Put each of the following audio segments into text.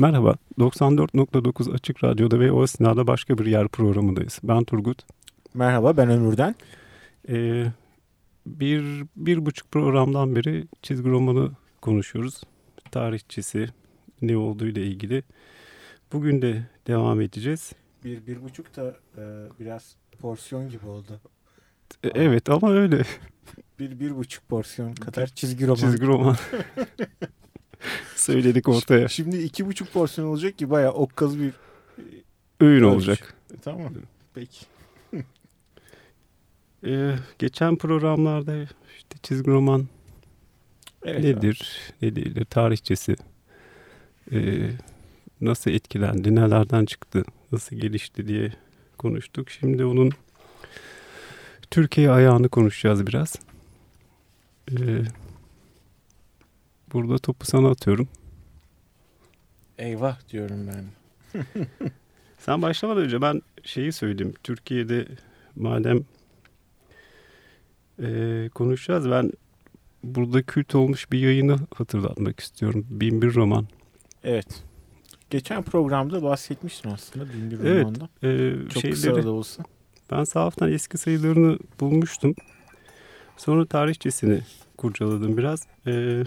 Merhaba, 94.9 Açık Radyo'da ve Oasina'da başka bir yer programındayız. Ben Turgut. Merhaba, ben Ömür'den. Ee, bir, bir buçuk programdan beri çizgi romanı konuşuyoruz. Tarihçisi, ne olduğu ile ilgili. Bugün de devam edeceğiz. Bir, bir buçuk da e, biraz porsiyon gibi oldu. E, evet ama öyle. Bir, bir buçuk porsiyon kadar çizgi roman. Çizgi roman. Söyledik ortaya. Şimdi iki buçuk porsiyon olacak ki bayağı okkaz bir öğün olacak. E, tamam. Peki. Ee, geçen programlarda işte çizgi roman evet, nedir, abi. ne değildir, tarihçesi, e, nasıl etkilendi, nelerden çıktı, nasıl gelişti diye konuştuk. Şimdi onun Türkiye ayağını konuşacağız biraz. Ee, burada topu sana atıyorum. Eyvah diyorum ben. Sen başlamadan önce ben şeyi söyleyeyim. Türkiye'de madem e, konuşacağız ben burada kült olmuş bir yayını hatırlatmak istiyorum. Bin bir roman. Evet. Geçen programda bahsetmiştin aslında bin bir evet, romanda. E, Çok şeyleri, kısa da olsa. Ben sahaftan eski sayılarını bulmuştum. Sonra tarihçesini kurcaladım biraz. E,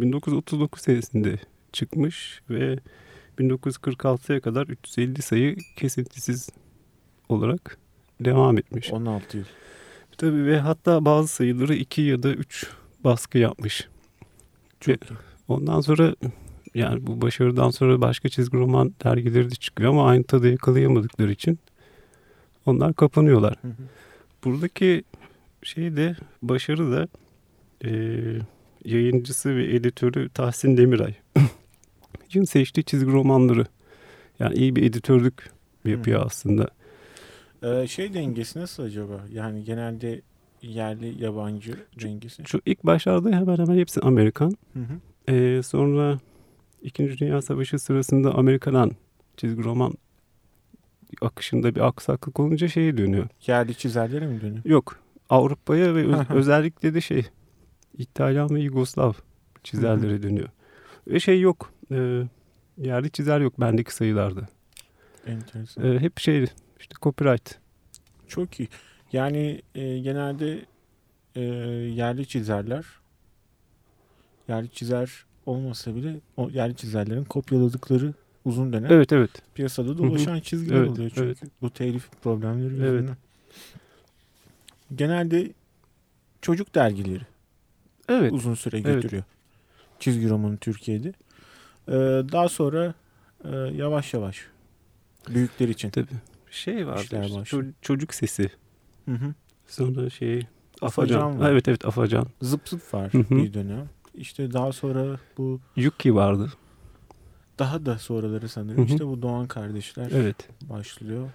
1939 senesinde çıkmış ve 1946'ya kadar 350 sayı kesintisiz olarak devam etmiş. 16 yıl. Tabii ve hatta bazı sayıları 2 ya da 3 baskı yapmış. Çok ve Ondan sonra yani bu başarıdan sonra başka çizgi roman dergileri de çıkıyor ama aynı tadı yakalayamadıkları için onlar kapanıyorlar. Hı hı. Buradaki şey de başarı da e, yayıncısı ve editörü Tahsin Demiray. için seçtiği çizgi romanları. Yani iyi bir editörlük yapıyor hı. aslında. Ee, şey dengesi nasıl acaba? Yani genelde yerli yabancı dengesi. Şu ilk başlarda hemen hemen hepsi Amerikan. Hı hı. Ee, sonra İkinci Dünya Savaşı sırasında Amerika'dan çizgi roman akışında bir aksaklık olunca şeye dönüyor. Yerli çizerlere mi dönüyor? Yok. Avrupa'ya ve öz, özellikle de şey İtalyan ve Yugoslav çizerlere dönüyor. Ve şey yok. E, yerli çizer yok bendeki sayılarda. Enteresan. E, hep şey işte copyright. Çok iyi. Yani e, genelde e, yerli çizerler yerli çizer olmasa bile o yerli çizerlerin kopyaladıkları uzun dönem evet, evet. piyasada dolaşan Hı-hı. çizgiler evet, oluyor. Çünkü evet. bu telif problemleri yüzünden. Evet. Genelde çocuk dergileri evet. uzun süre götürüyor. Evet. Çizgi romanı Türkiye'de. Ee, daha sonra e, yavaş yavaş büyükler için. Tabii. Şey var işte, ço- çocuk sesi. Hı hı. Sonra şey Afacan, Afacan var. Evet evet Afacan. Zıp zıp var Hı hı. bir dönem. İşte daha sonra bu Yuki vardı. daha da sonraları sanırım Hı hı. işte bu Doğan kardeşler Evet. başlıyor.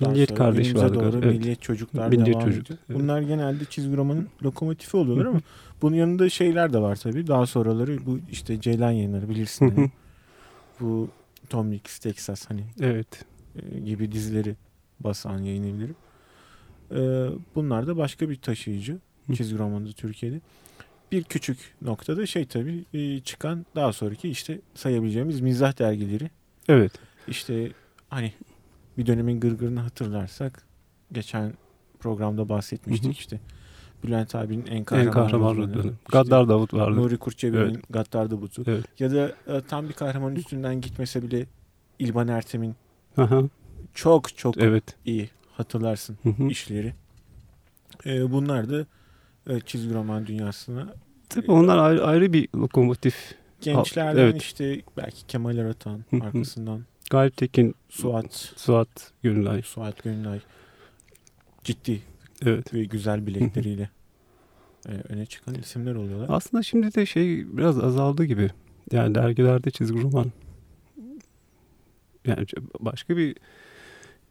Milliyet kardeş vardı. doğru. Evet. Milliyet çocuklar Milliyet devam çocuk, ediyor. evet. Bunlar genelde çizgi romanın lokomotifi oluyorlar ama bunun yanında şeyler de var tabii. Daha sonraları bu işte Ceylan yayınları bilirsin. hani. bu Tom Mix Texas hani Evet. e, gibi dizileri basan yayın evleri. E, bunlar da başka bir taşıyıcı çizgi romanında Türkiye'de. Bir küçük noktada şey tabii e, çıkan daha sonraki işte sayabileceğimiz mizah dergileri. Evet. İşte hani bir dönemin gırgırını hatırlarsak geçen programda bahsetmiştik Hı hı. işte. Bülent abinin en En kahraman, kahraman romanı, dönemi. işte Gaddar Davut vardı. Nuri Kurtçevi'nin Evet. Gaddar Davut'u. Evet. Ya da e, tam bir kahraman üstünden gitmese bile İlban Ertem'in çok çok evet. iyi hatırlarsın Hı hı. işleri. E, bunlar da e, çizgi roman dünyasına Tabii onlar ayrı, ayrı bir lokomotif. gençlerden evet. işte belki Kemal Aratan arkasından Galip Tekin, Suat Suat Gönülay. Suat Gönlay ciddi Evet. ve güzel bilekleriyle e, öne çıkan isimler oluyorlar. Aslında şimdi de şey biraz azaldı gibi. Yani dergilerde çizgi roman. Yani başka bir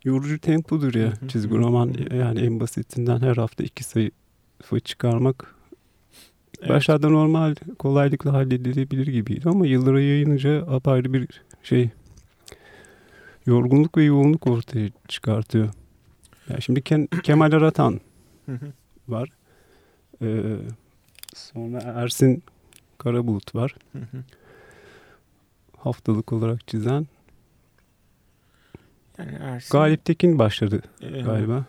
yorucu tempodur ya çizgi roman. Yani en basitinden her hafta iki sayfa çıkarmak Evet. başlarda normal kolaylıkla halledilebilir gibiydi ama yıllara yayınca apayrı bir şey yorgunluk ve yoğunluk ortaya çıkartıyor. Yani şimdi Ken- Kemal Aratan var. Ee, sonra Ersin Karabulut var. Haftalık olarak çizen Yani Ersin, Galip Tekin başladı e, galiba.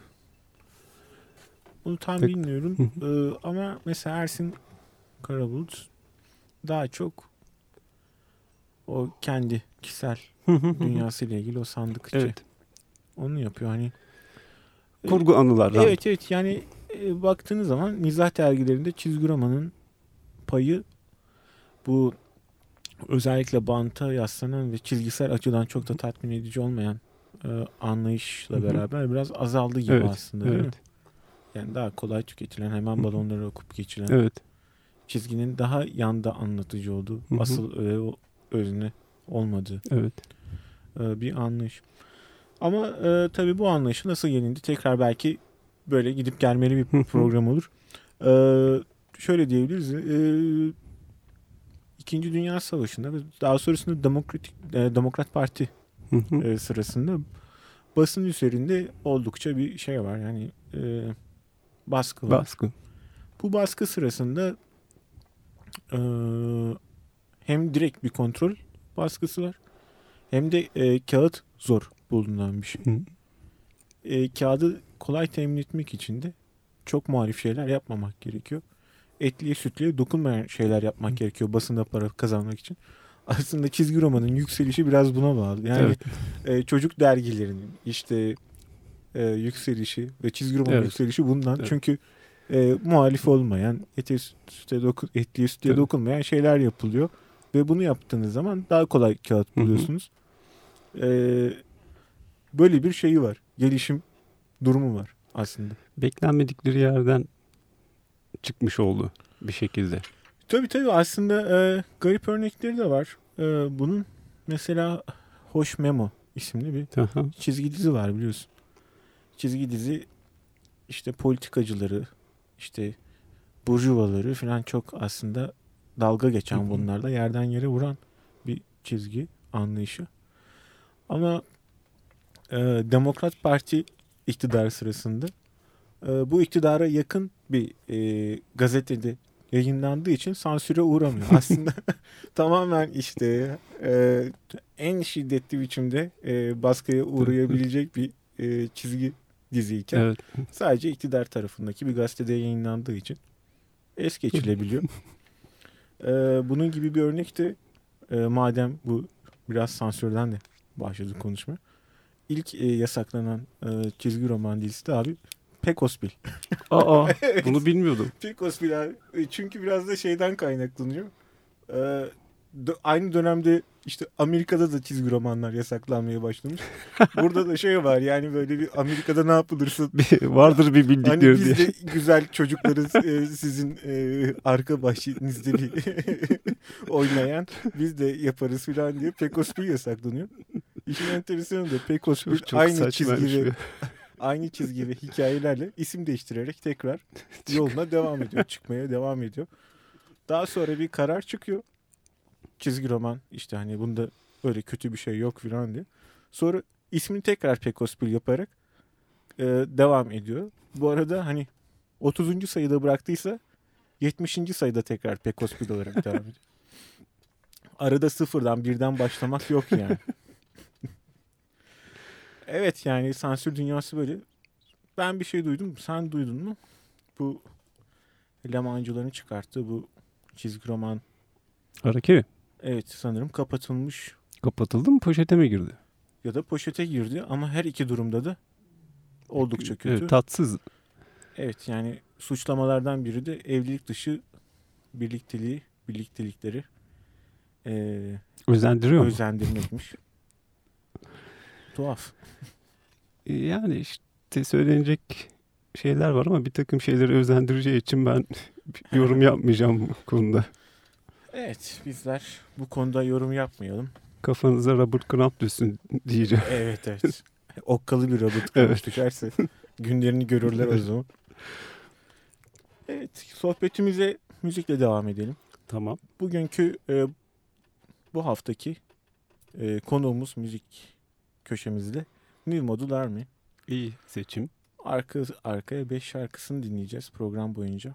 Bunu tam Pek- bilmiyorum. Ee, ama mesela Ersin Karabulut daha çok o kendi kişisel dünyasıyla ilgili o sandıkçı. evet. Onu yapıyor hani. Kurgu anılardan. Evet evet yani e, baktığınız zaman mizah dergilerinde çizgi romanın payı bu özellikle banta yaslanan ve çizgisel açıdan çok da tatmin edici olmayan e, anlayışla beraber biraz azaldı gibi Evet, aslında değil mi? Evet. Yani daha kolay tüketilen hemen balonları okup geçilen Evet. çizginin daha yanda anlatıcı olduğu, asıl öğe o özne olmadığı Evet. e, bir anlayış. Ama e, tabii bu anlayışı nasıl yenildi? Tekrar belki böyle gidip gelmeli bir program olur. E, şöyle diyebiliriz. E, İkinci Dünya Savaşı'nda ve daha sonrasında Demokratik e, Demokrat Parti e, sırasında basın üzerinde oldukça bir şey var. Yani e, baskı var. Baskı. Bu baskı sırasında e, hem direkt bir kontrol baskısı var hem de e, kağıt zor bulunan bir şey. Hı. E, kağıdı kolay temin etmek için de çok muhalif şeyler yapmamak gerekiyor. Etliye sütlüye dokunmayan şeyler yapmak gerekiyor basında para kazanmak için. Aslında çizgi romanın yükselişi biraz buna bağlı. Yani Evet. e, çocuk dergilerinin işte e, yükselişi ve çizgi roman Evet. yükselişi bundan. Evet. Çünkü e, muhalif olmayan, ete süte doku, etliye sütlüye Tabii. dokunmayan şeyler yapılıyor. Ve bunu yaptığınız zaman daha kolay kağıt Hı hı. buluyorsunuz. E, böyle bir şeyi var. Gelişim durumu var aslında. Beklenmedikleri yerden çıkmış oldu bir şekilde. Tabii tabii aslında e, garip örnekleri de var. E, bunun mesela Hoş Memo isimli bir Aha. çizgi dizi var biliyorsun. Çizgi dizi işte politikacıları, işte burjuvaları falan çok aslında dalga geçen Hı hı. bunlarda yerden yere vuran bir çizgi anlayışı. Ama e, Demokrat Parti iktidar sırasında e, bu iktidara yakın bir e, gazetede yayınlandığı için sansüre uğramıyor. Aslında tamamen işte e, en şiddetli biçimde e, baskıya uğrayabilecek bir e, çizgi diziyken Evet. sadece iktidar tarafındaki bir gazetede yayınlandığı için es geçilebiliyor. E, bunun gibi bir örnek de e, madem bu biraz sansürden de başladık konuşma. İlk e, yasaklanan e, çizgi roman dizisi de abi Pekospil. Aa, bunu bilmiyordum. Pekospil abi. E, Çünkü biraz da şeyden kaynaklanıyor. E, dö- aynı dönemde işte Amerika'da da çizgi romanlar yasaklanmaya başlamış. Burada da şey var yani böyle bir Amerika'da ne yapılırsa Bir- Vardır bir Hani bildikleri biz diye. de güzel çocukları e, sizin e, arka bahçenizde bir oynayan biz de yaparız falan diye Pekospil yasaklanıyor. İşin enteresanı da Pekospil aynı saçmaymış çizgi ve bir- aynı çizgi ve hikayelerle isim değiştirerek tekrar yoluna devam ediyor. Çıkmaya devam ediyor. Daha sonra bir karar çıkıyor. Çizgi roman işte hani bunda öyle kötü bir şey yok falan diye. Sonra ismini tekrar Pekospil yaparak e, devam ediyor. Bu arada hani 30. sayıda bıraktıysa 70. sayıda tekrar Pekospil olarak devam ediyor. Arada sıfırdan birden başlamak yok yani. evet yani sansür dünyası böyle. Ben bir şey duydum. Sen duydun mu? Bu Lemancıların çıkarttığı bu çizgi roman Harakiri. Evet sanırım kapatılmış Kapatıldı mı poşete mi girdi? ya da poşete girdi ama her iki durumda da oldukça kötü. Evet, tatsız. Evet yani suçlamalardan biri de evlilik dışı birlikteliği, birliktelikleri eee Özendiriyor mu? özendirmekmiş. Tuhaf. Yani işte söylenecek şeyler var ama bir takım şeyleri özendireceği için ben yorum yapmayacağım bu konuda. Evet bizler bu konuda yorum yapmayalım. Kafanıza Robert Crump düşsün diyeceğim. Evet evet. Okkalı bir Robert Evet. Kraft düşerse günlerini görürler o zaman. Evet sohbetimize müzikle devam edelim. Tamam. Bugünkü e, bu haftaki e, konuğumuz müzik köşemizde New Model Army. İyi seçim. Arka, arkaya 5 şarkısını dinleyeceğiz program boyunca.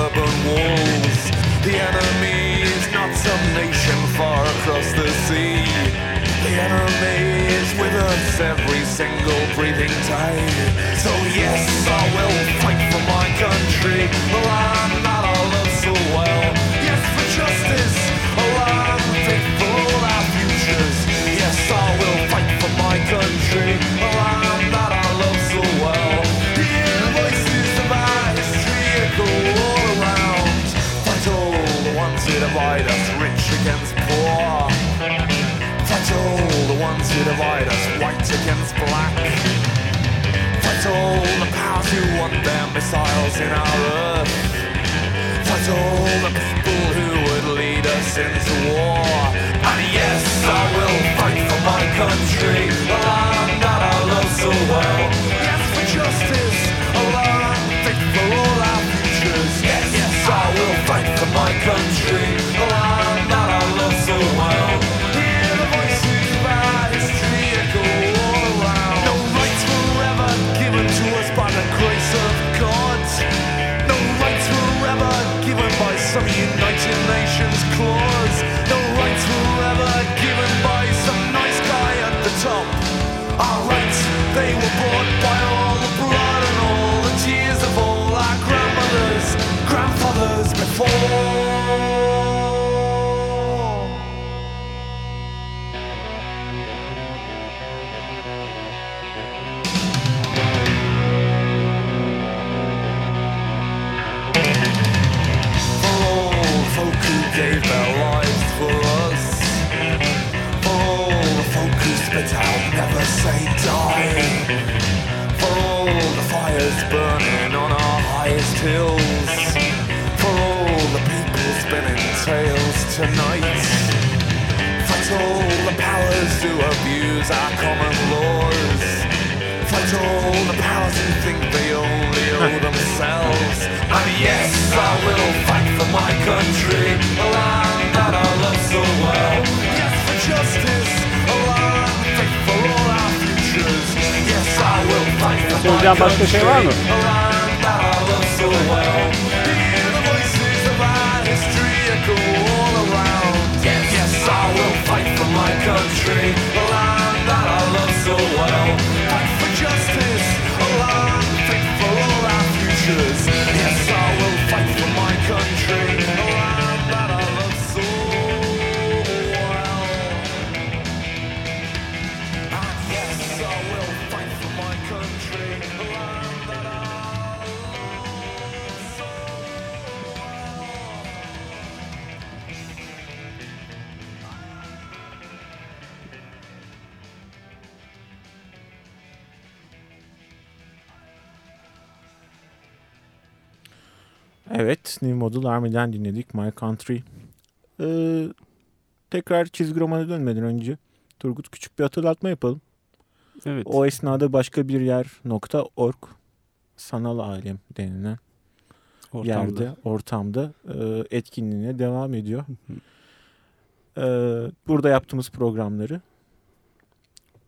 every single breathing day. So yes, I will fight for my country, the land that I love so well. Yes, for justice, a land fit for our futures. Yes, I will fight for my country, oh, a land that I love so well. Hear the voices of history echo all around. Fight all the ones who divide us, rich against poor. Fight all the ones who divide us, against black. Fight all the powers who want their missiles in our earth. Fight all the people who would lead us into war. And yes, I will fight for my country, the land that I love so well. de abaixo que eu lá. Yes, I will fight for my country. Evet, New Model Army'den dinledik My Country. Ee, tekrar çizgi romana dönmeden önce Turgut küçük bir hatırlatma yapalım. Evet. O esnada başka bir yer nokta org sanal alem denilen ortamda. yerde, ortamda e, etkinliğine devam ediyor. E, burada yaptığımız programları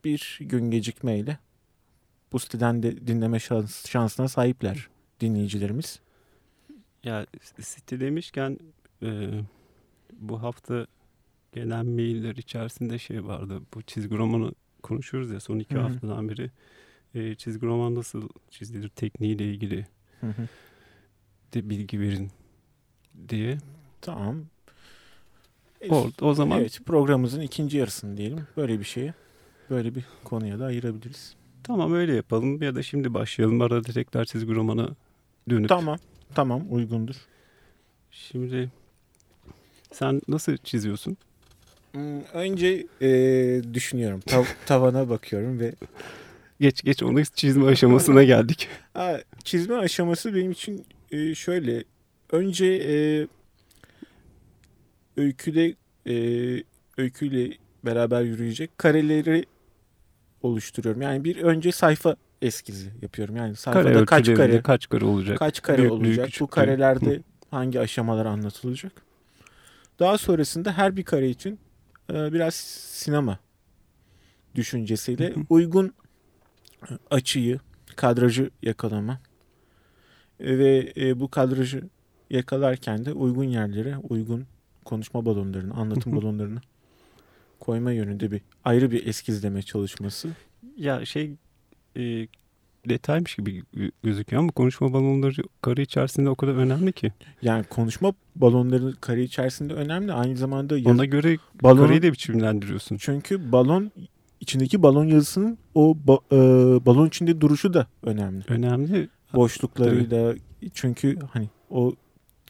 bir gün gecikmeyle bu siteden de dinleme şans, şansına sahipler dinleyicilerimiz. Ya site demişken e, bu hafta gelen mailler içerisinde şey vardı. Bu çizgi romanı konuşuyoruz ya son iki Hı hı. haftadan beri. E, çizgi roman nasıl çizilir tekniğiyle ilgili Hı hı. de bilgi verin diye. Tamam. O, o zaman Evet programımızın ikinci yarısını diyelim. Böyle bir şeye, böyle bir konuya da ayırabiliriz. tamam öyle yapalım ya da şimdi başlayalım. Arada tekrar çizgi romana dönüp. Tamam, tamam uygundur. Şimdi sen nasıl çiziyorsun? Hmm, Önce eee, düşünüyorum. Tav- tavana bakıyorum ve Geç geç onu çizme aşamasına geldik. Aa, çizme aşaması benim için e, şöyle. Önce e, öyküde e, öyküyle beraber yürüyecek kareleri oluşturuyorum. Yani bir önce sayfa eskizi yapıyorum. Yani sayfada Kare kaç kare kaç kare olacak? kaç kare Büyüklüğü, olacak? Bu küçüklüğü. karelerde hangi aşamalar anlatılacak? Daha sonrasında her bir kare için e, biraz sinema düşüncesiyle Hı hı. uygun açıyı, kadrajı yakalama, ve e, bu kadrajı yakalarken de uygun yerlere uygun konuşma balonlarını, anlatım balonlarını koyma yönünde bir ayrı bir eskizleme çalışması. Ya şey e, detaymış gibi gö- gözüküyor ama konuşma balonları kare içerisinde o kadar önemli ki. Yani konuşma balonları kare içerisinde önemli. Aynı zamanda yaz- Ona göre balon kareyi de biçimlendiriyorsun. çünkü balon içindeki balon yazısının o ba- e, balon içinde duruşu da önemli. Önemli. Boşluklarıyla çünkü hani o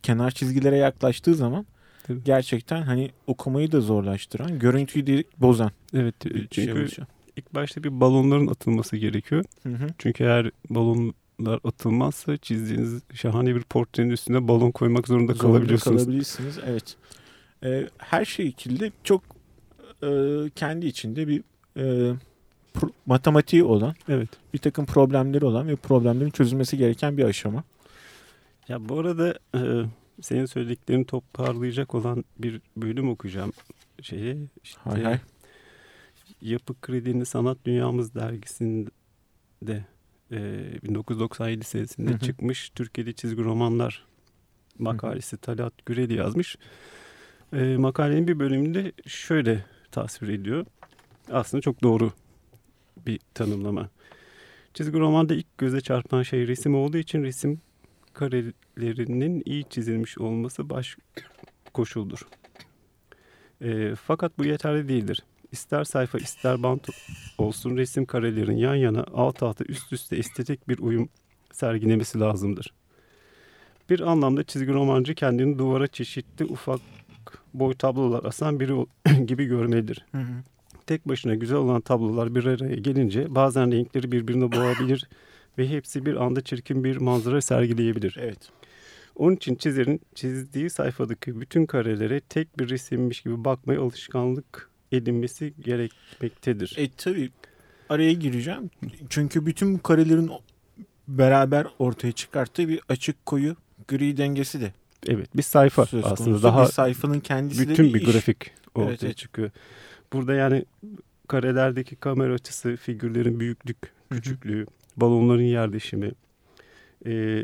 kenar çizgilere yaklaştığı zaman Tabii. gerçekten hani okumayı da zorlaştıran, görüntüyü de bozan Evet. bir Çünkü şey. İlk başta bir balonların atılması gerekiyor. Hı hı. Çünkü eğer balonlar atılmazsa çizdiğiniz şahane bir portrenin üstüne balon koymak zorunda Zorunda kalabiliyorsunuz. kalabilirsiniz. Evet. Ee, her şekilde çok e, kendi içinde bir e, matematiği olan, Evet. bir takım problemleri olan ve problemlerin çözülmesi gereken bir aşama. Ya bu arada e, senin söylediklerini toparlayacak olan bir bölüm okuyacağım şeye. İşte, Hay hay. Yapı Kredi'nin Sanat Dünyamız dergisinde e, 1997 senesinde Hı hı. çıkmış Türkiye'de çizgi romanlar makalesi Talat Güreli yazmış. E, makalenin bir bölümünde şöyle tasvir ediyor. Aslında çok doğru bir tanımlama. Çizgi romanda ilk göze çarpan şey resim olduğu için resim karelerinin iyi çizilmiş olması baş koşuldur. E, fakat bu yeterli değildir. İster sayfa ister bant olsun resim karelerin yan yana alt alta üst üste estetik bir uyum sergilemesi lazımdır. Bir anlamda çizgi romancı kendini duvara çeşitli ufak boy tablolar asan biri gibi görmelidir. Hı hı. Tek başına güzel olan tablolar bir araya gelince bazen renkleri birbirine boğabilir ve hepsi bir anda çirkin bir manzara sergileyebilir. Evet. Onun için çizerin çizdiği sayfadaki bütün karelere tek bir resimmiş gibi bakmaya alışkanlık edinmesi gerekmektedir. E tabii araya gireceğim. Çünkü bütün bu karelerin beraber ortaya çıkarttığı bir açık koyu gri dengesi de Evet bir sayfa söz aslında daha bir sayfanın kendisi de bütün bir iş. grafik ortaya Evet, evet. çıkıyor. Burada yani karelerdeki kamera açısı, figürlerin büyüklük, Hı hı. küçüklüğü, balonların yerleşimi, e,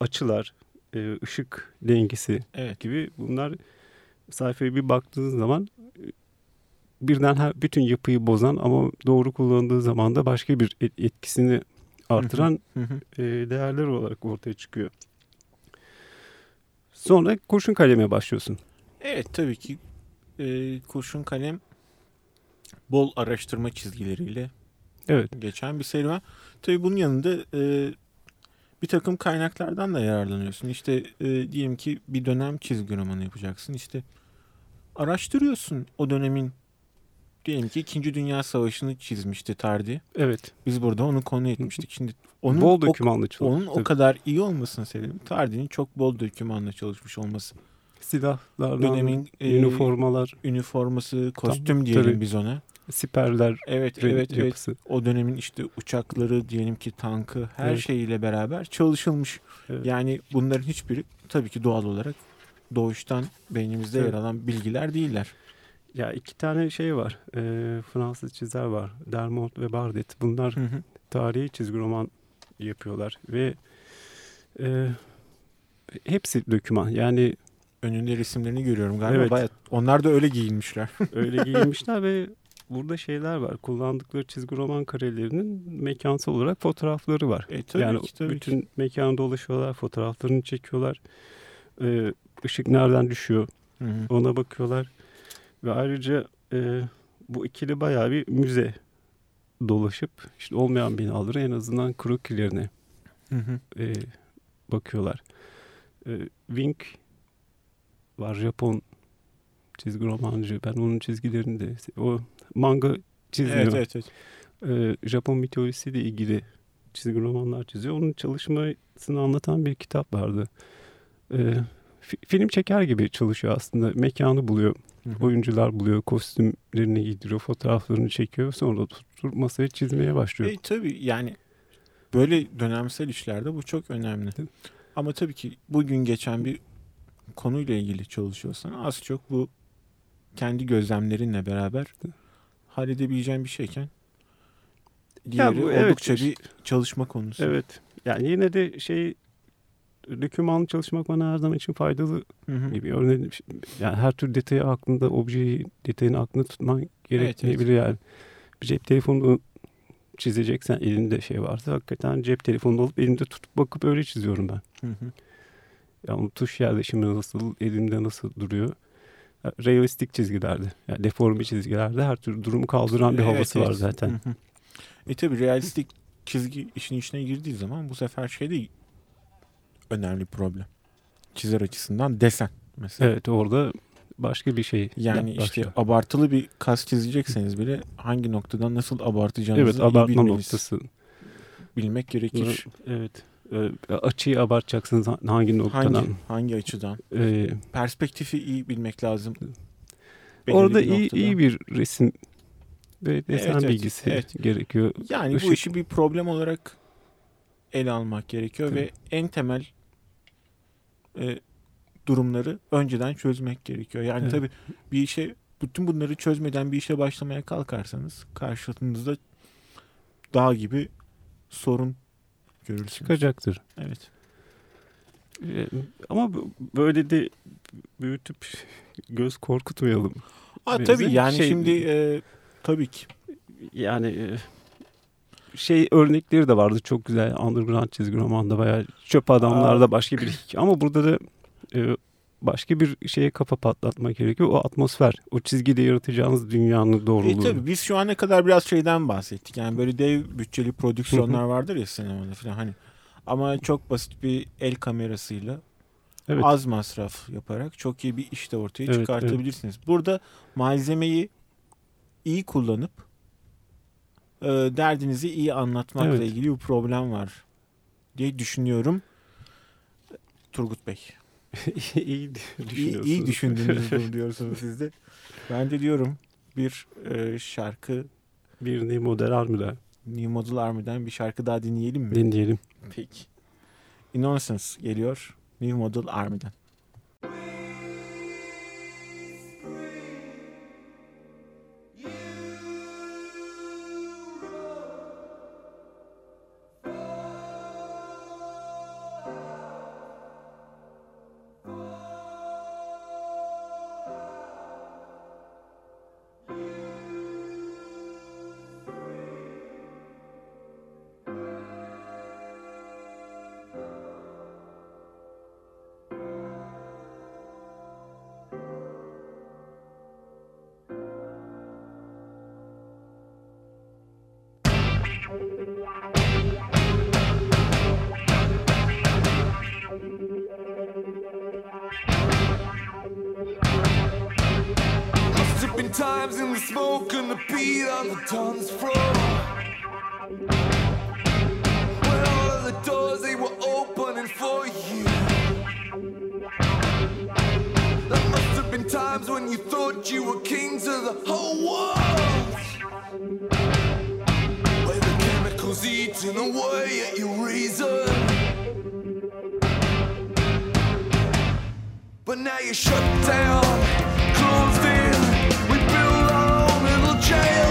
açılar, e, ışık dengesi Evet. gibi bunlar sayfaya bir baktığınız zaman birden her, bütün yapıyı bozan ama doğru kullanıldığı zaman da başka bir et- etkisini artıran e, değerler olarak ortaya çıkıyor. Sonra kurşun kaleme başlıyorsun. Evet tabii ki e, kurşun kalem bol araştırma çizgileriyle Evet. geçen bir serüven. Tabii bunun yanında e, bir takım kaynaklardan da yararlanıyorsun. İşte e, diyelim ki bir dönem çizgi romanı yapacaksın. İşte araştırıyorsun o dönemin diyelim ki 2. Dünya Savaşı'nı çizmişti Tardi. Evet. Biz burada onu konu etmiştik. Şimdi onun Bol o, dokümanlı çalışıyor. onun o kadar iyi olmasının sebebi Tardi'nin çok bol dokümanla çalışmış olması. silahlardan, Dönemin e, üniformalar, üniforması, kostüm Tam- diyelim tabii. biz ona. siperler, Evet, evet, evet. yapısı. O dönemin işte uçakları, diyelim ki tankı, her Evet. şeyiyle beraber çalışılmış. Evet. Yani bunların hiçbiri tabii ki doğal olarak doğuştan beynimizde Evet. yer alan bilgiler değiller. Ya iki tane şey var. Ee, Fransız çizer var. Dermont ve Bardet. Bunlar Hı hı. tarihi çizgi roman yapıyorlar ve e, hepsi döküman. Yani Önünde resimlerini görüyorum galiba. Evet. Bayağı, onlar da öyle giyinmişler. öyle giyinmişler ve burada şeyler var. Kullandıkları çizgi roman karelerinin mekansal olarak fotoğrafları var. E, tabii yani ki, tabii bütün mekanı dolaşıyorlar, fotoğraflarını çekiyorlar. Ee, ışık nereden düşüyor Hı hı. ona bakıyorlar. Ve ayrıca e, bu ikili bayağı bir müze dolaşıp işte olmayan binaları en azından krokilerine Hı hı. e, bakıyorlar. E, Wink var Japon çizgi romancı. Ben onun çizgilerini de o manga çizmiyor. Evet, evet, evet. E, Japon mitolojisiyle ilgili çizgi romanlar çiziyor. Onun çalışmasını anlatan bir kitap vardı. E, film çeker gibi çalışıyor aslında. Mekanı buluyor Hı hı. oyuncular buluyor, kostümlerini giydiriyor, fotoğraflarını çekiyor. Sonra tutup masaya çizmeye başlıyor. E, tabii yani böyle dönemsel işlerde bu çok önemli. Ama tabii ki bugün geçen bir konuyla ilgili çalışıyorsan az çok bu kendi gözlemlerinle beraber halledebileceğin bir şeyken diğeri bu evet, oldukça işte- bir çalışma konusu. Evet. Yani yine de şey dokümanlı çalışmak bana her zaman için faydalı Hı hı. gibi. Örneğin yani her tür detayı aklında, objeyi, detayını aklında tutman gerekmeyebilir yani. Bir cep telefonu çizeceksen elinde şey varsa hakikaten cep telefonu alıp elinde tutup bakıp öyle çiziyorum ben. Hı hı. Yani tuş yerleşimi nasıl, elimde nasıl duruyor. Ya, Realistik çizgilerde, yani deforme çizgilerde her türlü durumu kaldıran bir Evet, havası var evet. zaten. Hı hı. E tabi realistik çizgi işin içine girdiği zaman bu sefer şey de önemli problem. Çizer açısından desen mesela. Evet orada başka bir şey. Yani başka. işte abartılı bir kas çizecekseniz bile hangi noktadan nasıl abartacağınızı evet iyi abartma bilmeniz, noktası. bilmek gerekir. Evet. Ee, açıyı abartacaksınız hangi noktadan? Hangi hangi açıdan? Ee, Perspektifi iyi bilmek lazım. Belirli orada iyi iyi bir resim ve desen Evet, bilgisi evet. gerekiyor. Yani bu Işık- işi bir problem olarak ele almak gerekiyor Tabii. ve en temel e, durumları önceden çözmek gerekiyor. Yani Evet. tabii bir işe bütün bunları çözmeden bir işe başlamaya kalkarsanız karşınızda dağ gibi sorun görürsünüz. çıkacaktır. Evet. Ee, ama böyle de büyütüp göz korkutmayalım. Ha, Ve tabii yani şey- şimdi e, tabii ki. Yani e, şey örnekleri de vardı çok güzel underground çizgi romanda bayağı çöp adamlarda başka bir ama burada da e, başka bir şeye kafa patlatmak gerekiyor. O atmosfer, o çizgide yaratacağınız dünyanın E, doğruluğu. tabii biz şu ana kadar biraz şeyden bahsettik. Yani böyle dev bütçeli prodüksiyonlar vardır ya sinemada falan hani. Ama çok basit bir el kamerasıyla Evet. az masraf yaparak çok iyi bir iş de ortaya Evet, çıkartabilirsiniz. Burada malzemeyi iyi kullanıp e, derdinizi iyi anlatmakla Evet. ilgili bir problem var diye düşünüyorum. Turgut Bey. iyi İyi, düşünüyorsunuz. iyi düşündünüz bunu diyorsunuz siz de. Ben de diyorum bir e, şarkı bir ne model armıda New Model Army'den bir şarkı daha dinleyelim mi? dinleyelim. Peki. Innocence geliyor New Model Army'den. Were kings of the whole world. Where the chemicals eating away at your reason. But now you're shut down, closed in. We build our own little jails.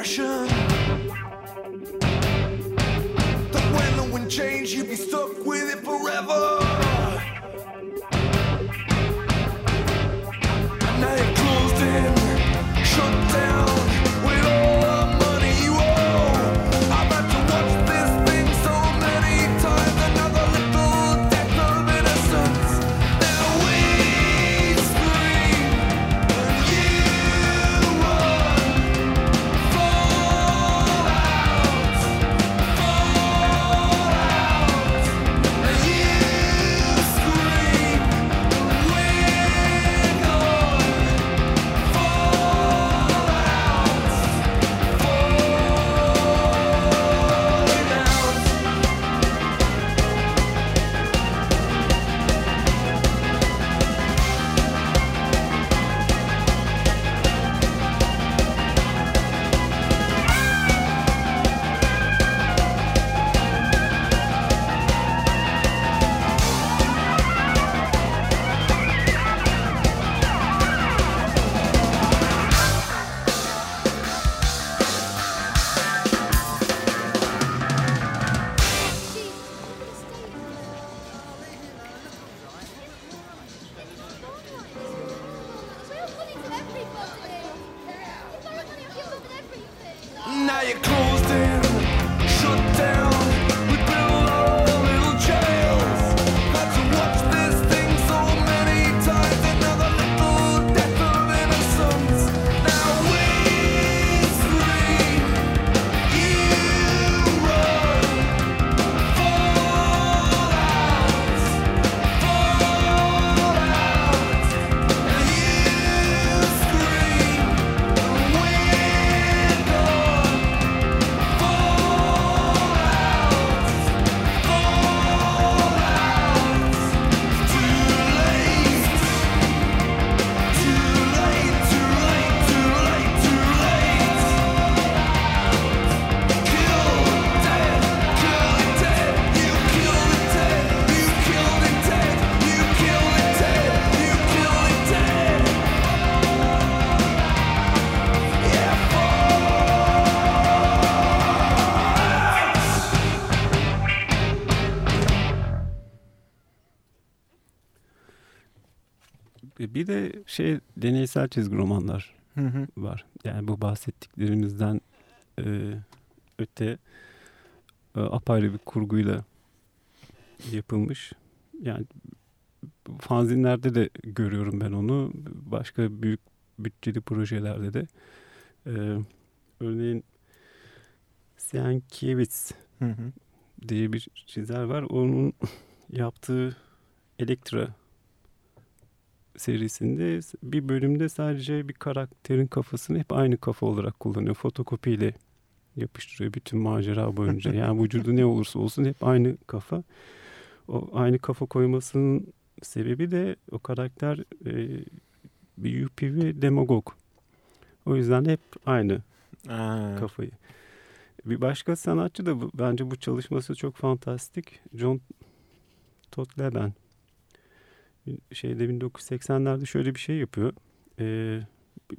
Expression? Deneysel çizgi romanlar Hı hı. var. Yani bu bahsettiklerimizden e, öte e, apayrı bir kurguyla yapılmış. Yani fanzinlerde de görüyorum ben onu. Başka büyük bütçeli projelerde de. E, örneğin Sienkiewicz Hı hı. diye bir çizer var. Onun yaptığı Elektra serisinde bir bölümde sadece bir karakterin kafasını hep aynı kafa olarak kullanıyor. Fotokopiyle yapıştırıyor bütün macera boyunca. Yani vücudu ne olursa olsun hep aynı kafa. O aynı kafa koymasının sebebi de o karakter e, bir ve demagog. O yüzden hep aynı Aa, kafayı. Bir başka sanatçı da bu, bence bu çalışması çok fantastik. John Todd Leben. Şeyde 1980'lerde şöyle bir şey yapıyor. Ee,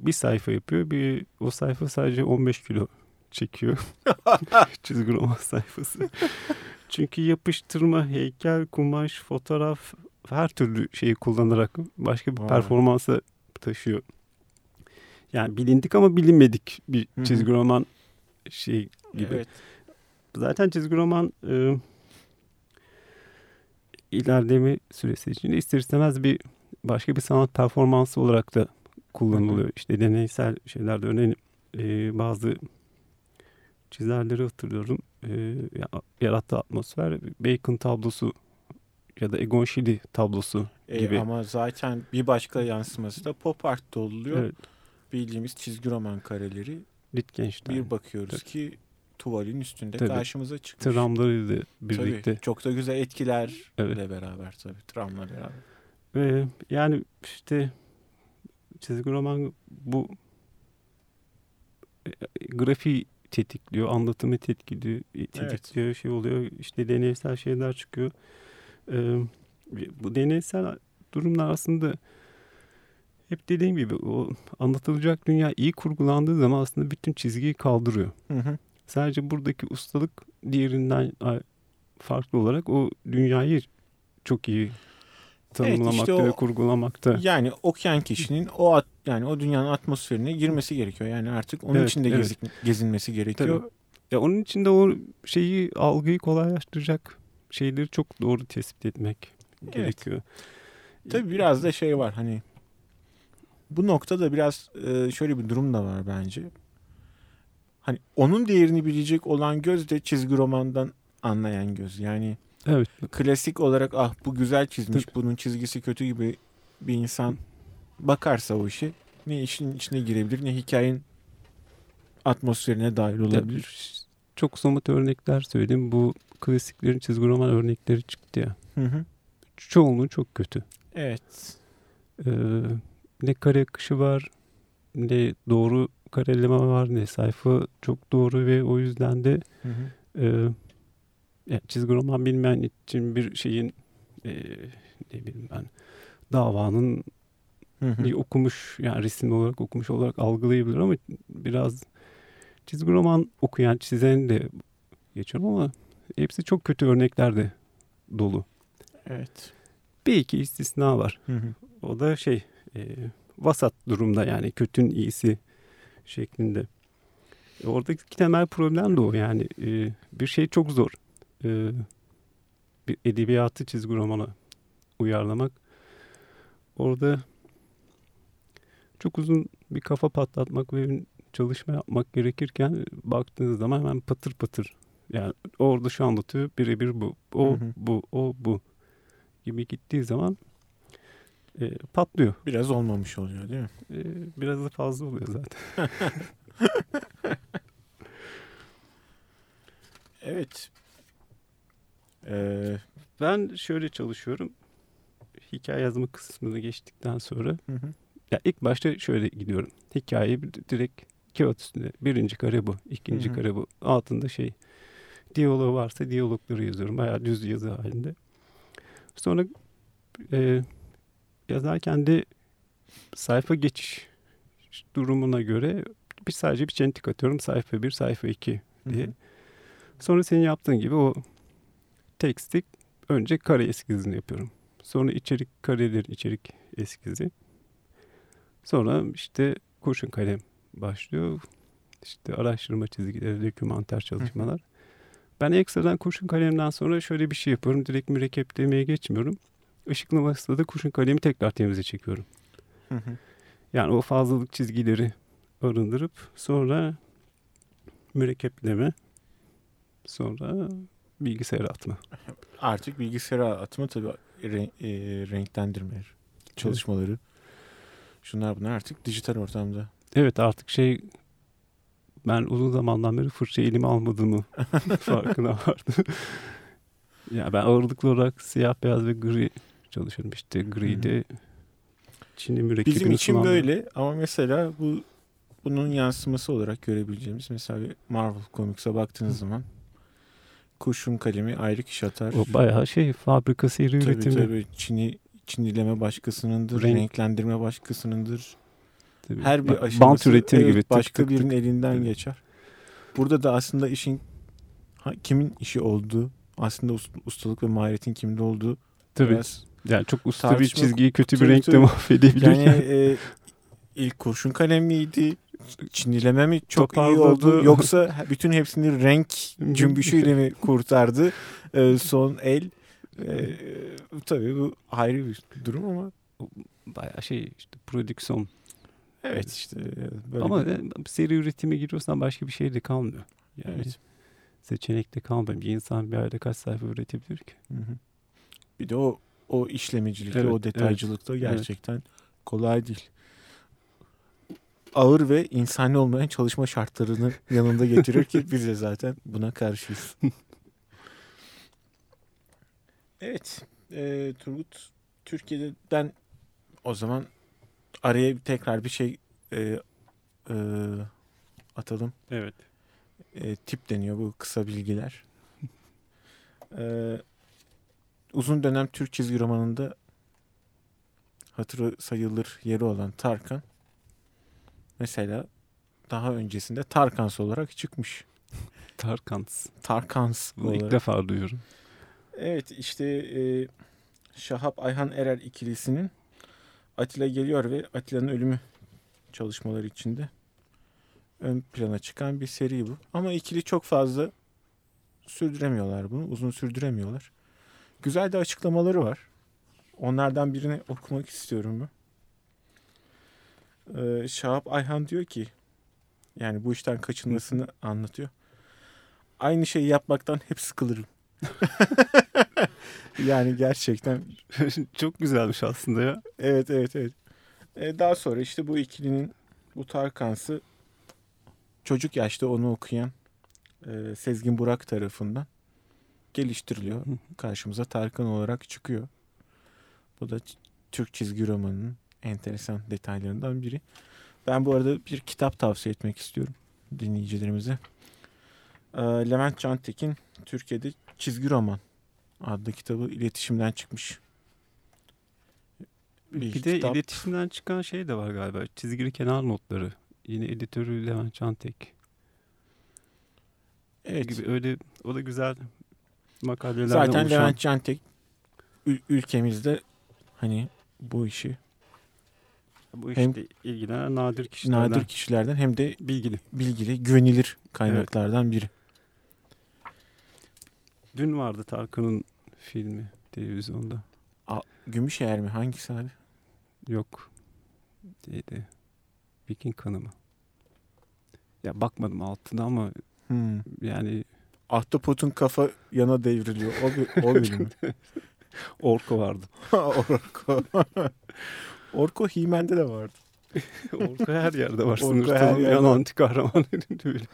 bir sayfa yapıyor. Bir o sayfa sadece 15 kilo çekiyor. Çizgi roman sayfası. Çünkü yapıştırma, heykel, kumaş, fotoğraf her türlü şeyi kullanarak başka bir Vay. performansa taşıyor. Yani bilindik ama bilinmedik bir çizgi roman şey gibi. Evet. Zaten çizgi roman e, ilerleme süresi içinde ister istemez bir başka bir sanat performansı olarak da kullanılıyor. İşte deneysel şeylerde örneğin e, bazı çizerleri hatırlıyorum. E, ya- yarattığı atmosfer Bacon tablosu ya da Egon Schiele tablosu E, gibi. ama zaten bir başka yansıması da pop art'ta oluyor. Evet, Bildiğimiz çizgi roman kareleri. Wittgenstein. Bir bakıyoruz ki tuvalin üstünde Tabii. karşımıza çıkmış. Tramlarıyla birlikte. Tabii, çok da güzel etkilerle Evet. beraber tabii. Tramla beraber. Ve yani işte çizgi roman bu e, grafiği tetikliyor, anlatımı tetikliyor, tetikliyor şey oluyor. İşte deneysel şeyler çıkıyor. Ee, bu deneysel durumlar aslında hep dediğim gibi o anlatılacak dünya iyi kurgulandığı zaman aslında bütün çizgiyi kaldırıyor. Hı hı. Sadece buradaki ustalık diğerinden farklı olarak o dünyayı çok iyi tanımlamakta o- ve kurgulamakta. Yani okuyan kişinin o at, yani o dünyanın atmosferine girmesi gerekiyor. Yani artık onun Evet, içinde evet. gezin- gezinmesi gerekiyor. Tabii. Ya onun için de o şeyi algıyı kolaylaştıracak şeyleri çok doğru tespit etmek gerekiyor. Tabii biraz da şey var hani bu noktada biraz şöyle bir durum da var bence. Hani onun değerini bilecek olan göz de çizgi romandan anlayan göz. Yani Evet. klasik olarak ah bu güzel çizmiş, Tabii. bunun çizgisi kötü gibi bir insan bakarsa o işe ne işin içine girebilir ne hikayenin atmosferine dahil olabilir. Çok somut örnekler söyleyeyim. Bu klasiklerin çizgi roman örnekleri çıktı ya. Hı hı. Çoğunluğu çok kötü. Evet. Ee, ne kare akışı var, ne doğru kareleme var, ne sayfa çok doğru ve o yüzden de Hı hı. e, yani çizgi roman bilmeyen için bir şeyin e, ne bileyim ben davanın Hı hı. bir okumuş yani resim olarak okumuş olarak algılayabilir ama biraz çizgi roman okuyan çizen de geçiyorum ama hepsi çok kötü örneklerde dolu. Evet. Bir iki istisna var. Hı hı. O da şey e, vasat durumda yani kötünün iyisi şeklinde. E, oradaki temel problem de o yani e, bir şey çok zor. E, bir edebiyatı çizgi romana uyarlamak. Orada çok uzun bir kafa patlatmak ve çalışma yapmak gerekirken baktığınız zaman hemen patır patır. Yani orada şu anlatıyor birebir bu. O Hı hı. bu o bu gibi gittiği zaman e, patlıyor. Biraz olmamış oluyor değil mi? E, biraz da fazla oluyor zaten. Evet. Ee, Ben şöyle çalışıyorum. Hikaye yazma kısmını geçtikten sonra hı hı. ya ilk başta şöyle gidiyorum. Hikayeyi direkt kağıt üstünde. Birinci kare bu, ikinci Hı hı. kare bu. Altında şey diyaloğu varsa diyalogları yazıyorum. Bayağı düz yazı halinde. Sonra e, yazarken de sayfa geçiş durumuna göre bir sadece bir çentik atıyorum. Sayfa bir, sayfa iki diye. Hı hı. Sonra senin yaptığın gibi o teksti önce kare eskizini yapıyorum. Sonra içerik kareleri, içerik eskizi. Sonra işte kurşun kalem başlıyor. İşte araştırma çizgileri, dokümanter çalışmalar. Ben ekstradan kurşun kalemden sonra şöyle bir şey yapıyorum. Direkt mürekkeplemeye geçmiyorum. Işıklamasında da kurşun kalemi tekrar temize çekiyorum. Hı hı. Yani o fazlalık çizgileri arındırıp sonra mürekkepleme sonra bilgisayara atma. Artık bilgisayara atma tabii re- e, renklendirme çalışmaları. Şunlar bunlar artık dijital ortamda. Evet artık şey ben uzun zamandan beri fırça elime almadığımı farkına vardım. ya ben ağırlıklı olarak siyah beyaz ve gri çalışıyorum. İşte gri'de Çin'i mürekkebini Bizim için kullandım. böyle ama mesela bu bunun yansıması olarak görebileceğimiz mesela bir Marvel Comics'e baktığınız zaman kurşun kalemi ayrı kişi atar. O bayağı şey fabrika seri tabii üretimi. tabii Çin'i Çinileme başkasınındır, Renk- renklendirme başkasınındır. Tabii. Her bir aşaması Bant üretimi evet, gibi. tık başka tık birinin tık. elinden Tabii. geçer. Burada da aslında işin ha- kimin işi olduğu, aslında ust- ustalık ve maharetin kimde olduğu Tabii. biraz Yani çok usta bir çizgiyi kötü bir renkle tabii. mahvedebilir. Yani e, ilk kurşun kalem miydi? Çinileme mi çok iyi Toparladı. oldu? Yoksa bütün hepsini renk cümbüşüyle mi kurtardı? E, son el. E, tabii bu ayrı bir durum ama Bayağı şey işte prodüksiyon. evet işte böyle Ama bir- e, seri üretime giriyorsan başka bir şey de kalmıyor. Yani evet. seçenek de kalmıyor. Bir insan bir ayda kaç sayfa üretebilir ki? Hı hı. Bir de o o işlemecilikte, Evet, o detaycılıkta evet. gerçekten kolay değil. Ağır ve insani olmayan çalışma şartlarını yanında getirir ki biz de zaten buna karşıyız. evet, e, Turgut Türkiye'den o zaman araya tekrar bir şey e, e, atalım Evet. e, tip deniyor bu kısa bilgiler. E, uzun dönem Türk çizgi romanında hatırı sayılır yeri olan Tarkan mesela daha öncesinde Tarkans olarak çıkmış. Tarkans. Tarkans Bunu ilk olarak. defa duyuyorum. Evet işte e, Şahap Ayhan Erer ikilisinin Atilla geliyor ve Atilla'nın ölümü çalışmaları içinde ön plana çıkan bir seri bu. Ama ikili çok fazla sürdüremiyorlar bunu. Uzun sürdüremiyorlar. Güzel de açıklamaları var. Onlardan birini okumak istiyorum ben. Ee, Şahap Ayhan diyor ki yani bu işten kaçınmasını anlatıyor. Aynı şeyi yapmaktan hep sıkılırım. yani gerçekten Çok güzelmiş aslında ya. Evet evet evet. Ee, daha sonra işte bu ikilinin bu Tarkans'ı çocuk yaşta onu okuyan e, Sezgin Burak tarafından geliştiriliyor. Karşımıza Tarkan olarak çıkıyor. Bu da Türk çizgi romanının enteresan detaylarından biri. Ben bu arada bir kitap tavsiye etmek istiyorum dinleyicilerimize. Ee, Levent Cantekin Türkiye'de Çizgi Roman adlı kitabı iletişimden çıkmış. Bir, de kitap. iletişimden çıkan şey de var galiba. Çizgili kenar notları. Yine editörü Levent Çantek Evet. gibi öyle o da güzel makalelerden Zaten oluşan. Levent Cantek ül- ülkemizde hani bu işi bu hem- işte ilgilenen nadir kişilerden nadir kişilerden hem de bilgili. bilgili, güvenilir kaynaklardan biri. Dün vardı Tarkan'ın filmi televizyonda. Gümüşeğer mi? Hangisi abi? Yok. Neydi? Viking kanı mı? Ya bakmadım altına ama Hmm. yani Ahtapot'un kafa yana devriliyor. O, bir, o bölüm mü? Orko vardı. Orko. Orko He-Man'de de vardı. Orko her yerde var. Orko her yerde var. anti kahraman öyle.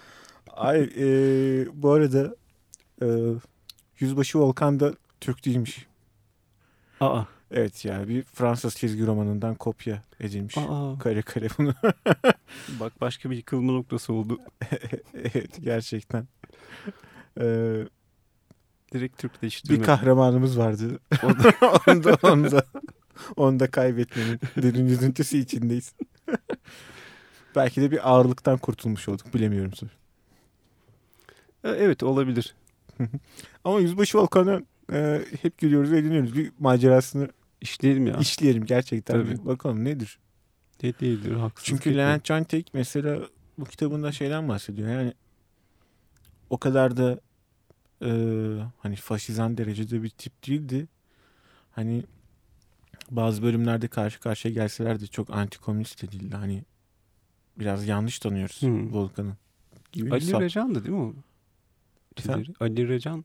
Ay e, bu arada e, Yüzbaşı Volkan da Türk değilmiş. Aa. Evet yani bir Fransız çizgi romanından kopya edilmiş. Aa. Kare kare bunu. Bak başka bir yıkılma noktası oldu. evet gerçekten. Ee, Direkt Türkleştirme. bir kahramanımız vardı. O da- onu da, onu da, onu da kaybetmenin derin üzüntüsü içindeyiz. Belki de bir ağırlıktan kurtulmuş olduk. Bilemiyorum. tabii. E, evet olabilir. Ama Yüzbaşı Volkan'ı e, hep gülüyoruz ve dinliyoruz. Bir macerasını İşleyelim ya. İşleyelim gerçekten. Tabii. Bakalım nedir? Ne değildir haksız. Çünkü Levent Cantek mesela bu kitabında şeyden bahsediyor. Yani o kadar da e, hani faşizan derecede bir tip değildi. Hani bazı bölümlerde karşı karşıya gelseler de çok antikomünist de değildi. Hani biraz yanlış tanıyoruz Hmm. Volkan'ı. Ali sap- Recan'dı değil mi o? Çizeri? Ali Recan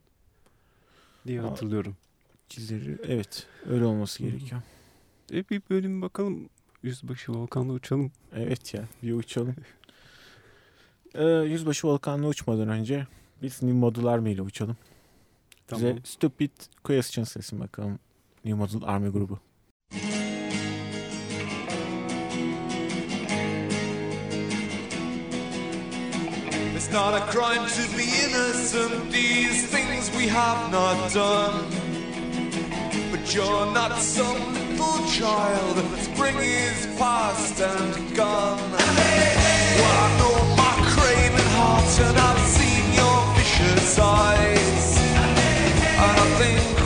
diye hatırlıyorum. çizeri. Evet öyle olması Hı. gerekiyor. E bir bölüm bakalım. Yüzbaşı Volkan'la uçalım. Evet ya bir uçalım. ee, Yüzbaşı Volkan'la uçmadan önce biz New Model Army ile uçalım. Tamam. Bize Stupid Questions sesin bakalım. New Model Army grubu. It's not a crime to be innocent, these things we have not done. But you're not some little child, spring is past and gone. Well, I know my craven heart, and I've seen eyes. And I think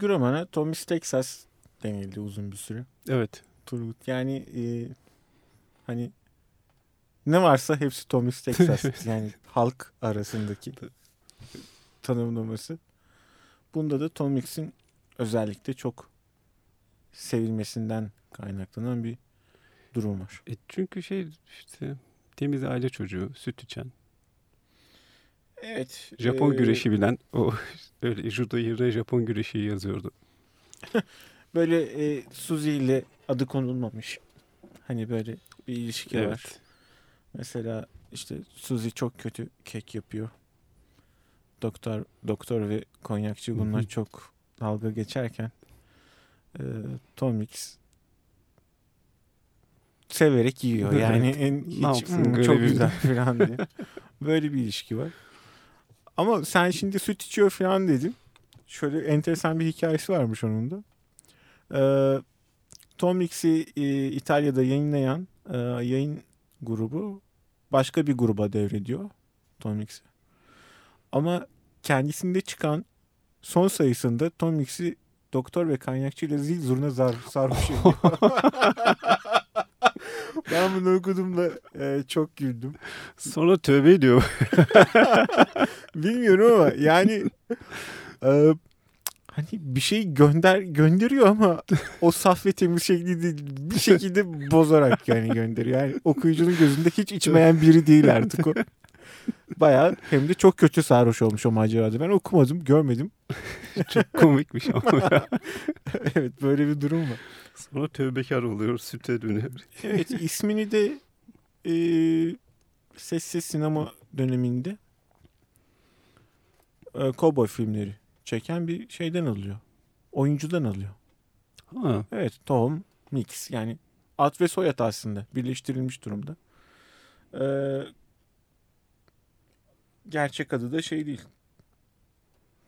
çizgi romana Thomas Texas denildi uzun bir süre. Evet. Turgut. Yani e, hani ne varsa hepsi Thomas Texas. yani halk arasındaki tanımlaması. Bunda da Tom Mix'in özellikle çok sevilmesinden kaynaklanan bir durum var. E çünkü şey işte temiz aile çocuğu, süt içen, Evet. Japon e, güreşi bilen o öyle judo yerine Japon güreşi yazıyordu. Böyle e, Suzy ile adı konulmamış. Hani böyle bir ilişki var. Evet. Mesela işte Suzy çok kötü kek yapıyor. doktor doktor ve konyakçı bunlar Hı hı. çok dalga geçerken e, Tom Mix severek yiyor. Yani en hiç, Ne yapsın, "Hmm, çok görevi." güzel falan diye. Böyle bir ilişki var. Ama sen şimdi süt içiyor falan dedin. Şöyle enteresan bir hikayesi varmış onun da. Ee, Tom e, İtalya'da yayınlayan e, yayın grubu başka bir gruba devrediyor Tom Mix'i. Ama kendisinde çıkan son sayısında Tom Mix'i doktor ve kanyakçı ile zil zurna zar, ediyor. ben bunu okuduğumda e, çok güldüm. Sonra tövbe ediyor. Bilmiyorum ama yani e, hani bir şey gönder gönderiyor ama o saf ve temiz şekli değil, bir şekilde bozarak yani gönderiyor. Yani okuyucunun gözünde hiç içmeyen biri değil artık o. Bayağı hem de çok kötü sarhoş olmuş o macerada. Ben okumadım, görmedim. Çok komikmiş ama. evet böyle bir durum var. Sonra tövbekar oluyor, süte dönüyor. Evet ismini de e, sessiz sinema döneminde e, kovboy filmleri çeken bir şeyden alıyor. Oyuncudan alıyor. Ha, Evet Tom Mix yani ad ve soyad aslında birleştirilmiş durumda. Ee, gerçek adı da şey değil.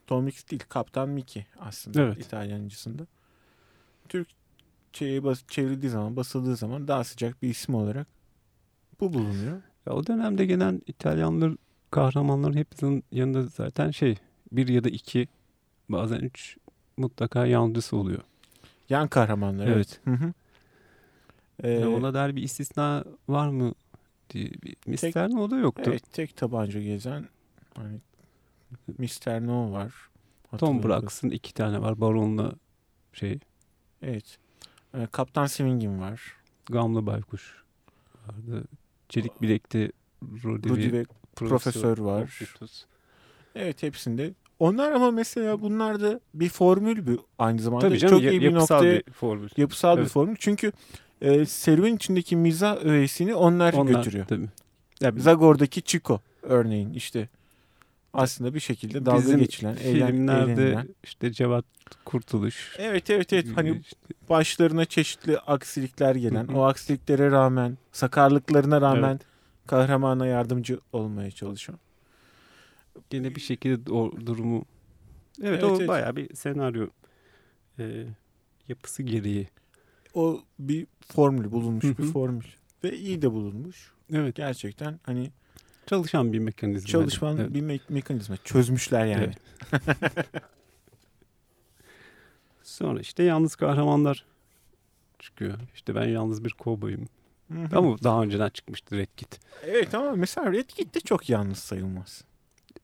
Tom Mix değil Kaptan Mickey aslında Evet. İtalyancısında. Türkçe'ye bas çevrildiği zaman basıldığı zaman daha sıcak bir isim olarak bu bulunuyor. ya o dönemde gelen İtalyanlar kahramanların hepsinin yanında zaten şey bir ya da iki bazen üç mutlaka yancısı oluyor. Yan kahramanlar. Evet. Hı hı. Ee, ona dair bir istisna var mı diye bir mister ne o da yoktu. evet tek tabanca gezen hani Mr. No var. Tom Brax'ın iki tane var. Baron'la şey Evet. Ee, Kaptan Swing'in var. Gamlı Baykuş vardı. Çelik bilekli Rudy, Rudy ve Profesör var. Octopus. Evet hepsinde. Onlar ama mesela bunlar da bir formül bir aynı zamanda. Tabii canım Çok iyi bir yapısal noktaya bir formül. yapısal bir Evet. formül. Çünkü e, serüven içindeki mizah öğesini onlar, Onlar götürüyor. tabii. Ya biz- Zagor'daki Chico örneğin işte aslında bir şekilde dalga bizim geçilen, filmlerde eğlenilen. işte Cevat Kurtuluş. Evet evet evet hani işte başlarına çeşitli aksilikler gelen, Hı hı. o aksiliklere rağmen, sakarlıklarına rağmen kahramana yardımcı olmaya çalışan. gene bir şekilde o durumu Evet, Evet, o evet. bayağı bir senaryo e, yapısı gereği. O bir formül bulunmuş Hı bir formül ve iyi de bulunmuş. Evet. Gerçekten hani Çalışan bir mekanizma. çalışman Evet. bir me- mekanizma çözmüşler yani. Evet. Sonra işte yalnız kahramanlar çıkıyor. İşte ben yalnız bir kovboyum. Ama daha önceden çıkmıştı Red Kit. Evet ama mesela Red Kit de çok yalnız sayılmaz.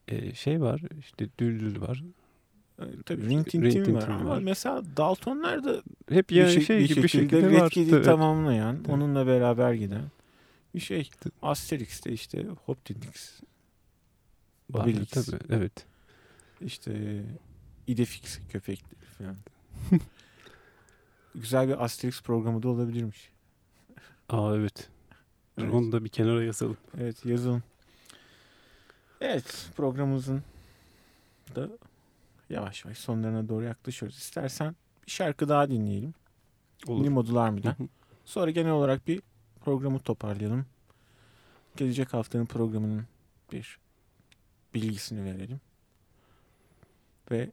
E, şey var işte Düldül var. Tabii İşte Rin Tin Rin Tin Tin var ama var. mesela Daltonlar da Hep bir, ya şey, şey, gibi bir şekilde şekilde Red. Kit'i Evet. tamamlayan, Evet. onunla beraber giden bir şey. Asterix'te işte Hoptix, Var, Obelix. Tabii, evet. işte Idefix köpekleri falan. Güzel bir Asterix programı da olabilirmiş. Aa evet. Evet. Onu da bir kenara yazalım. Evet yazın. Evet programımızın da yavaş yavaş sonlarına doğru yaklaşıyoruz. İstersen bir şarkı daha dinleyelim. Olur. Army'den. hı. Sonra genel olarak bir programı toparlayalım. Gelecek haftanın programının bir bilgisini verelim. Ve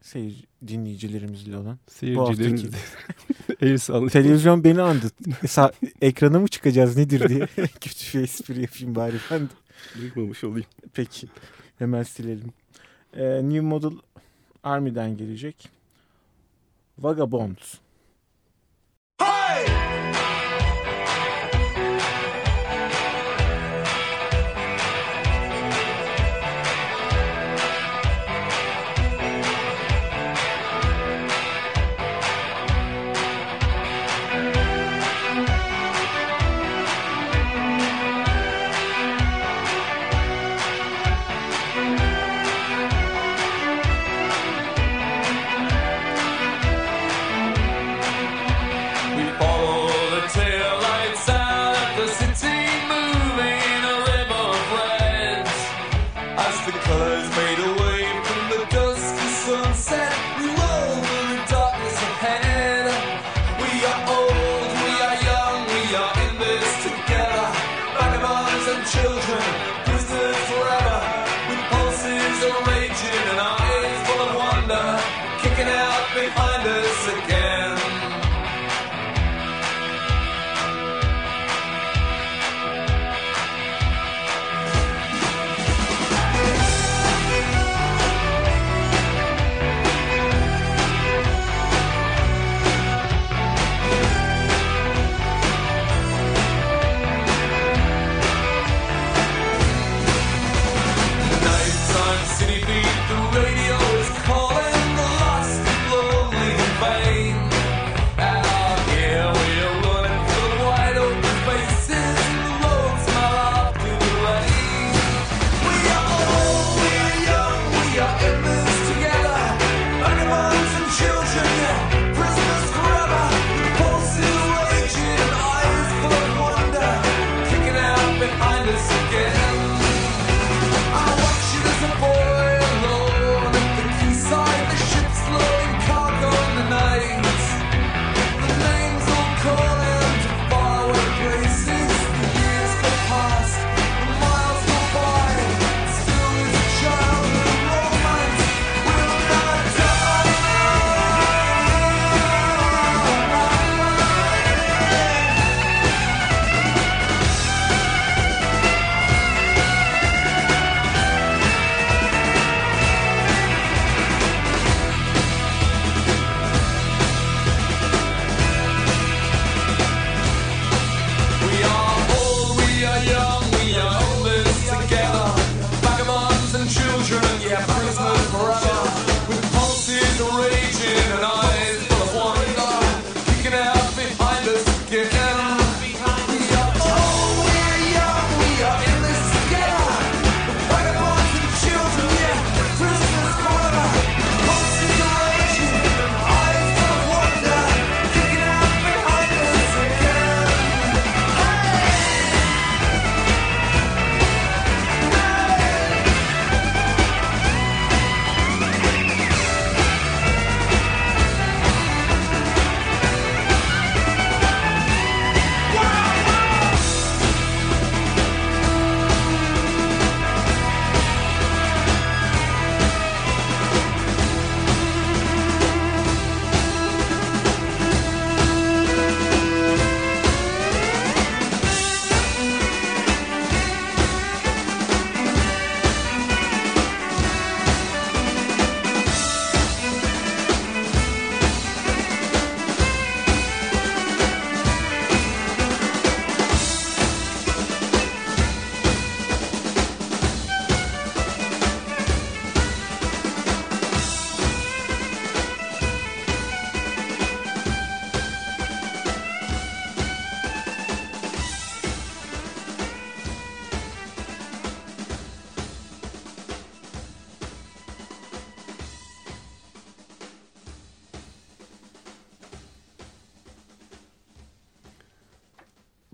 seyirci, dinleyicilerimizle olan. Seyircilerimiz el sallıyor. Televizyon beni andı. Sa- ekrana mı çıkacağız nedir diye kötü bir espri yapayım bari ben de. Duymamış olayım. Peki. Hemen silelim. Ee, New Model Army'den gelecek. Vagabonds. Vagabonds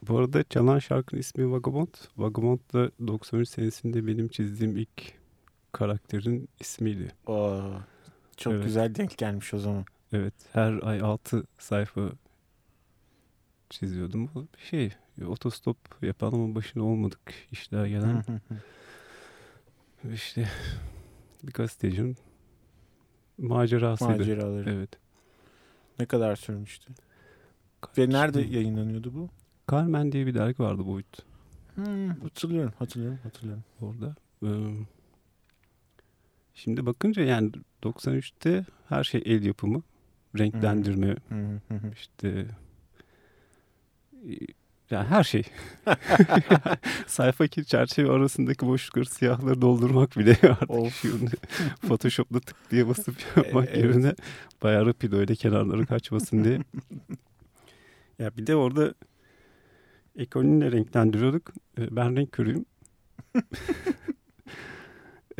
Bu arada çalan şarkının ismi Vagabond. Vagabond da 93 senesinde benim çizdiğim ilk karakterin ismiydi. Oo, çok Evet. güzel denk gelmiş o zaman. Evet her ay 6 sayfa çiziyordum. Bu bir şey otostop yapan ama başına olmadık işler gelen işte bir gazetecinin macerasıydı. Maceraları. Evet. Ne kadar sürmüştü? Ve nerede yayınlanıyordu bu? Carmen diye bir dergi vardı boyut Hmm, hatırlıyorum, hatırlıyorum, hatırlıyorum. orada. Ee, şimdi bakınca yani 93'te her şey el yapımı, renklendirme, Hı hı hı. işte yani her şey. Sayfaki çerçeve arasındaki boşlukları siyahları doldurmak bile artık Of. Photoshop'ta tık diye basıp yapmak Evet. yerine bayağı rapido öyle kenarları kaçmasın diye. ya bir de orada ekolünle renklendiriyorduk. Ee, Ben renk körüyüm.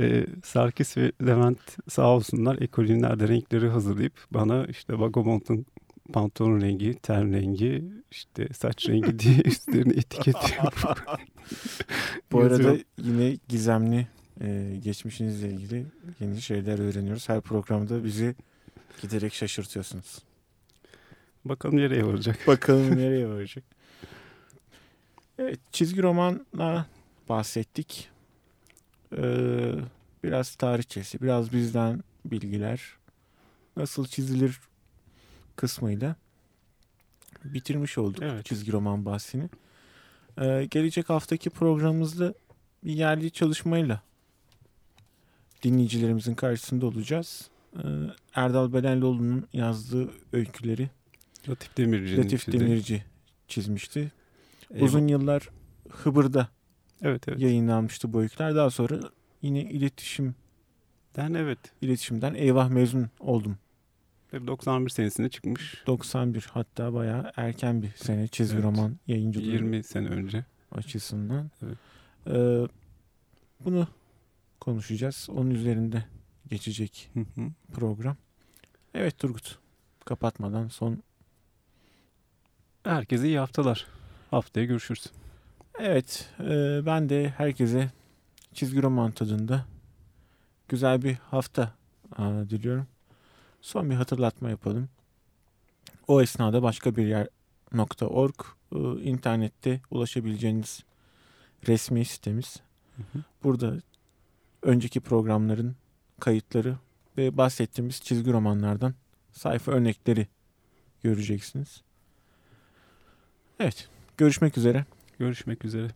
Ee, Sarkis ve Levent sağ olsunlar ekolinlerde renkleri hazırlayıp bana işte Vagabond'un pantolon rengi, ten rengi, işte saç rengi diye üstlerine etiket yapıp Bu arada yine gizemli e, geçmişinizle ilgili yeni şeyler öğreniyoruz. Her programda bizi giderek şaşırtıyorsunuz. bakalım nereye varacak. Bakalım nereye varacak. Evet, çizgi romanla bahsettik. Ee, biraz tarihçesi, biraz bizden bilgiler, nasıl çizilir kısmıyla bitirmiş olduk Evet. çizgi roman bahsini. Ee, gelecek haftaki programımızda bir yerli çalışmayla dinleyicilerimizin karşısında olacağız. Ee, Erdal Belenlioğlu'nun yazdığı öyküleri Latif Demirci'nin Latif. Demirci çizmişti. Eyvah. Uzun yıllar Hıbır'da Evet evet. yayınlanmıştı bu öyküler. Daha sonra yine iletişim Ben evet. iletişimden eyvah mezun oldum. Ve 91 senesinde çıkmış. 91 hatta bayağı erken bir sene çizgi Evet. roman yayıncılığı 20 sene önce. açısından. Evet. Ee, bunu konuşacağız. Onun üzerinde geçecek Hı hı. program. Evet Turgut. Kapatmadan son. Herkese iyi haftalar. Haftaya görüşürüz. Evet e, ben de herkese çizgi roman tadında güzel bir hafta aa, diliyorum. Son bir hatırlatma yapalım. O esnada başka bir yer .org e, internette ulaşabileceğiniz resmi sitemiz. Hı hı. Burada önceki programların kayıtları ve bahsettiğimiz çizgi romanlardan sayfa örnekleri göreceksiniz. Evet, görüşmek üzere. Görüşmek üzere.